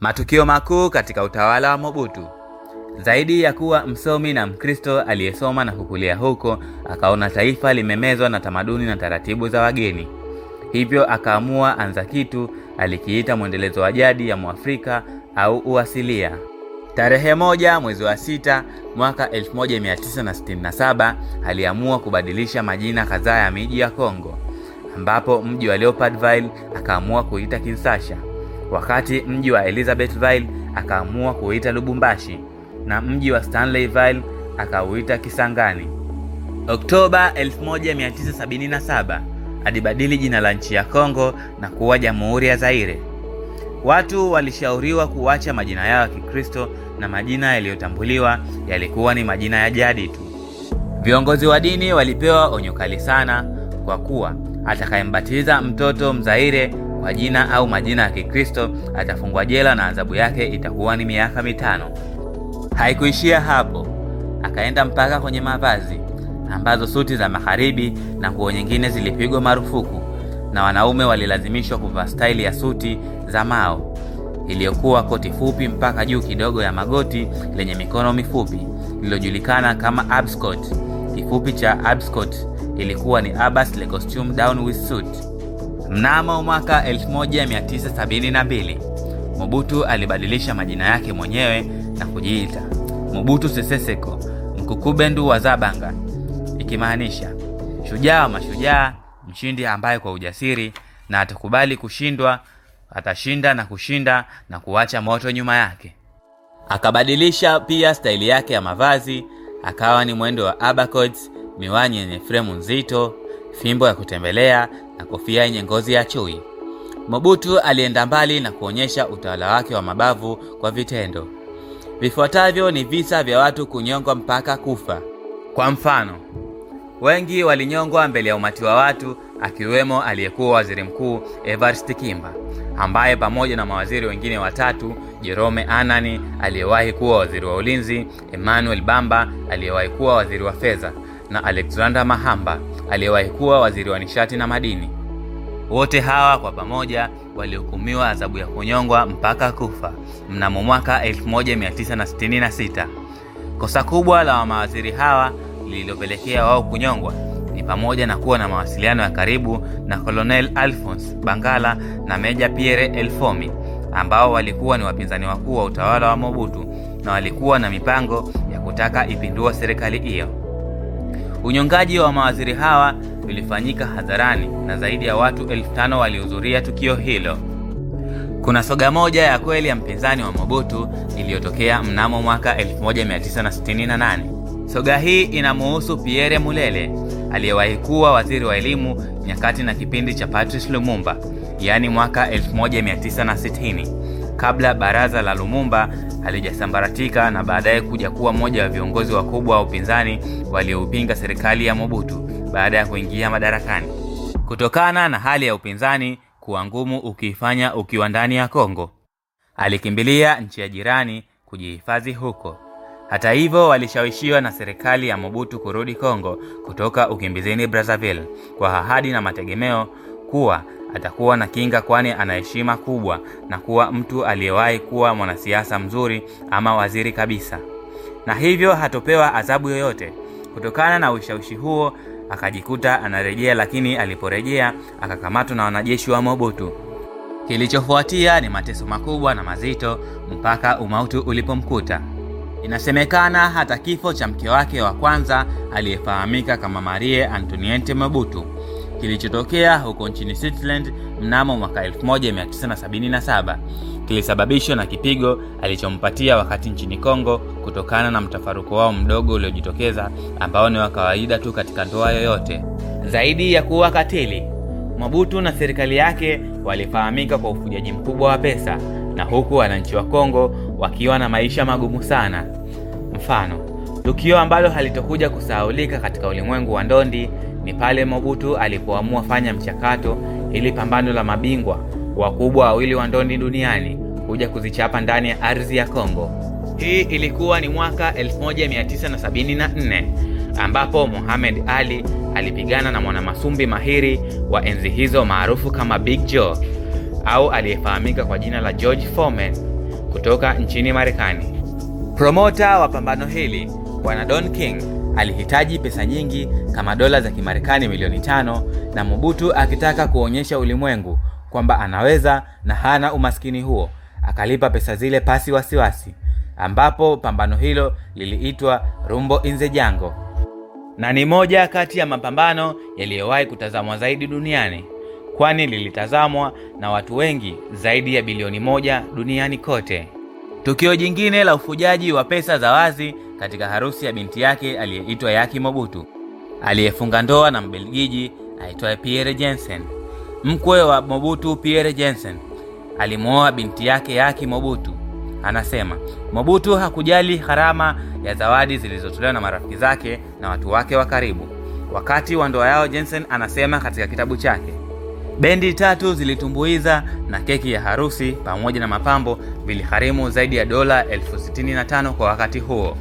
Matukio makuu katika utawala wa Mobutu. Zaidi ya kuwa msomi na Mkristo aliyesoma na kukulia huko, akaona taifa limemezwa na tamaduni na taratibu za wageni. Hivyo akaamua anza kitu alikiita mwendelezo wa jadi ya Mwafrika au uasilia. Tarehe moja mwezi wa sita mwaka 1967 aliamua kubadilisha majina kadhaa ya miji ya Kongo, ambapo mji wa Leopoldville akaamua kuita Kinshasa, wakati mji wa Elizabethville akaamua kuita Lubumbashi na mji wa Stanleyville akauita Kisangani. Oktoba 1977 alibadili jina la nchi ya Kongo na kuwa Jamhuri ya Zaire. Watu walishauriwa kuacha majina yao ya Kikristo na majina yaliyotambuliwa yalikuwa ni majina ya jadi tu. Viongozi wa dini walipewa onyo kali sana, kwa kuwa atakayembatiza mtoto Mzaire kwa jina au majina ya Kikristo atafungwa jela na adhabu yake itakuwa ni miaka mitano. Haikuishia hapo, akaenda mpaka kwenye mavazi ambazo suti za magharibi na nguo nyingine zilipigwa marufuku na wanaume walilazimishwa kuvaa staili ya suti za Mao iliyokuwa koti fupi mpaka juu kidogo ya magoti lenye mikono mifupi lililojulikana kama abscot. Kifupi cha abscot ilikuwa ni Abbas le costume down with suit. Mnamo mwaka 1972 Mobutu alibadilisha majina yake mwenyewe na kujiita Mobutu Sese Seko Mkukubendu wa Zabanga, ikimaanisha shujaa wa mashujaa, mshindi ambaye kwa ujasiri na atakubali kushindwa atashinda na kushinda na kuacha moto nyuma yake. Akabadilisha pia staili yake ya mavazi, akawa ni mwendo wa abacots, miwani yenye fremu nzito, fimbo ya kutembelea na kofia yenye ngozi ya chui. Mobutu alienda mbali na kuonyesha utawala wake wa mabavu kwa vitendo. Vifuatavyo ni visa vya watu kunyongwa mpaka kufa. Kwa mfano, wengi walinyongwa mbele ya umati wa watu, akiwemo aliyekuwa waziri mkuu Evariste Kimba ambaye pamoja na mawaziri wengine watatu, Jerome Anani aliyewahi kuwa waziri wa ulinzi, Emmanuel Bamba aliyewahi kuwa waziri wa fedha na Alexander Mahamba aliyewahi kuwa waziri wa nishati na madini. Wote hawa kwa pamoja walihukumiwa adhabu ya kunyongwa mpaka kufa mnamo mwaka 1966. Kosa kubwa la mawaziri hawa lililopelekea wao kunyongwa ni pamoja na kuwa na mawasiliano ya karibu na Colonel Alphonse Bangala na Meja Pierre Elfomi ambao walikuwa ni wapinzani wakuu wa utawala wa Mobutu na walikuwa na mipango ya kutaka ipindua serikali hiyo. Unyongaji wa mawaziri hawa ulifanyika hadharani na zaidi ya watu elfu tano walihudhuria tukio hilo. Kuna soga moja ya kweli ya mpinzani wa Mobutu iliyotokea mnamo mwaka 1968. Soga hii inamuhusu Pierre Mulele aliyewahi kuwa waziri wa elimu nyakati na kipindi cha Patrice Lumumba, yaani mwaka 1960 kabla baraza la Lumumba halijasambaratika na baadaye kuja kuwa mmoja wa viongozi wakubwa wa upinzani walioupinga serikali ya Mobutu baada ya kuingia madarakani. Kutokana na hali ya upinzani kuwa ngumu ukiifanya ukiwa ndani ya Kongo, alikimbilia nchi ya jirani kujihifadhi huko. Hata hivyo, walishawishiwa na serikali ya Mobutu kurudi Kongo kutoka ukimbizini Brazzaville kwa ahadi na mategemeo kuwa atakuwa na kinga, kwani ana heshima kubwa na kuwa mtu aliyewahi kuwa mwanasiasa mzuri ama waziri kabisa, na hivyo hatopewa adhabu yoyote. Kutokana na ushawishi huo, akajikuta anarejea, lakini aliporejea akakamatwa na wanajeshi wa Mobutu. Kilichofuatia ni mateso makubwa na mazito mpaka umauti ulipomkuta. Inasemekana hata kifo cha mke wake wa kwanza aliyefahamika kama Marie Antoinette Mobutu kilichotokea huko nchini Switzerland mnamo mwaka 1977 kilisababishwa na kipigo alichompatia wakati nchini Kongo kutokana na mtafaruko wao mdogo uliojitokeza ambao ni wa kawaida tu katika ndoa yoyote. Zaidi ya kuwa katili, Mobutu na serikali yake walifahamika kwa ufujaji mkubwa wa pesa na huku wananchi wa Kongo wakiwa na maisha magumu sana. Mfano, tukio ambalo halitokuja kusahaulika katika ulimwengu wa ndondi ni pale Mobutu alipoamua fanya mchakato ili pambano la mabingwa wakubwa wawili wa ndondi duniani kuja kuzichapa ndani ya ardhi ya Kongo. Hii ilikuwa ni mwaka 1974 ambapo Muhammad Ali alipigana na mwanamasumbi mahiri wa enzi hizo maarufu kama Big Joe au aliyefahamika kwa jina la George Foreman. kutoka nchini Marekani. Promota wa pambano hili Bwana Don King alihitaji pesa nyingi kama dola za Kimarekani milioni tano na Mobutu akitaka kuonyesha ulimwengu kwamba anaweza na hana umaskini huo, akalipa pesa zile pasi wasiwasi, ambapo pambano hilo liliitwa Rumbo in the Jungle na ni moja kati ya mapambano yaliyowahi kutazamwa zaidi duniani, kwani lilitazamwa na watu wengi zaidi ya bilioni moja duniani kote. Tukio jingine la ufujaji wa pesa za wazi katika harusi ya binti yake aliyeitwa Yaki Mobutu aliyefunga ndoa na Mbelgiji aitwaye Pierre Jensen. Mkwe wa Mobutu, Pierre Jensen, alimwoa binti yake Yaki Mobutu. Anasema Mobutu hakujali gharama ya zawadi zilizotolewa na marafiki zake na watu wake wa karibu wakati wa ndoa yao. Jensen anasema katika kitabu chake, bendi tatu zilitumbuiza na keki ya harusi pamoja na mapambo viligharimu zaidi ya dola elfu sitini na tano kwa wakati huo.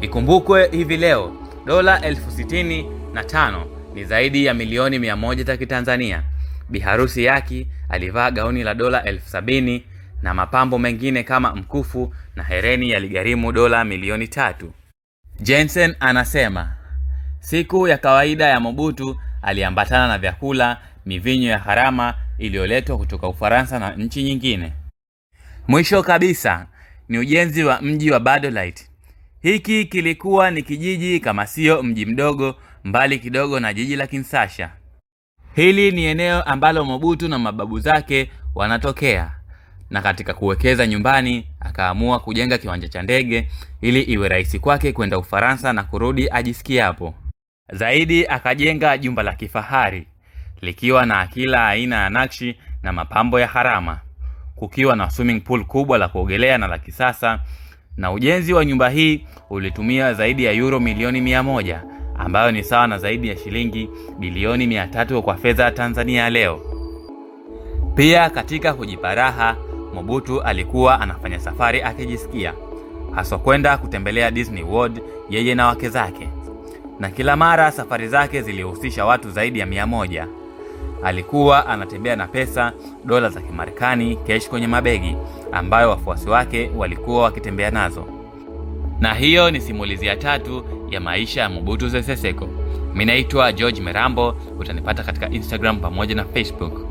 Ikumbukwe hivi leo dola elfu sitini na tano ni zaidi ya milioni mia moja za Kitanzania. Biharusi Yaki alivaa gauni la dola elfu sabini na mapambo mengine kama mkufu na hereni yaligharimu dola milioni tatu. Jensen anasema siku ya kawaida ya Mobutu aliambatana na vyakula, mivinyo ya harama iliyoletwa kutoka Ufaransa na nchi nyingine. Mwisho kabisa ni ujenzi wa mji wa Badolite. Hiki kilikuwa ni kijiji kama sio mji mdogo, mbali kidogo na jiji la Kinshasa. Hili ni eneo ambalo Mobutu na mababu zake wanatokea na katika kuwekeza nyumbani akaamua kujenga kiwanja cha ndege ili iwe rahisi kwake kwenda Ufaransa na kurudi ajisikiapo. Zaidi akajenga jumba la kifahari likiwa na kila aina ya nakshi na mapambo ya harama, kukiwa na swimming pool kubwa la kuogelea na la kisasa. Na ujenzi wa nyumba hii ulitumia zaidi ya euro milioni mia moja ambayo ni sawa na zaidi ya shilingi bilioni mia tatu kwa fedha ya Tanzania leo. Pia katika kujiparaha, Mobutu alikuwa anafanya safari akijisikia, haswa kwenda kutembelea Disney World yeye na wake zake, na kila mara safari zake zilihusisha watu zaidi ya mia moja. Alikuwa anatembea na pesa dola za Kimarekani kesh kwenye mabegi ambayo wafuasi wake walikuwa wakitembea nazo. Na hiyo ni simulizi ya tatu ya maisha ya Mobutu Sese Seko. Mimi naitwa George Merambo, utanipata katika Instagram pamoja na Facebook.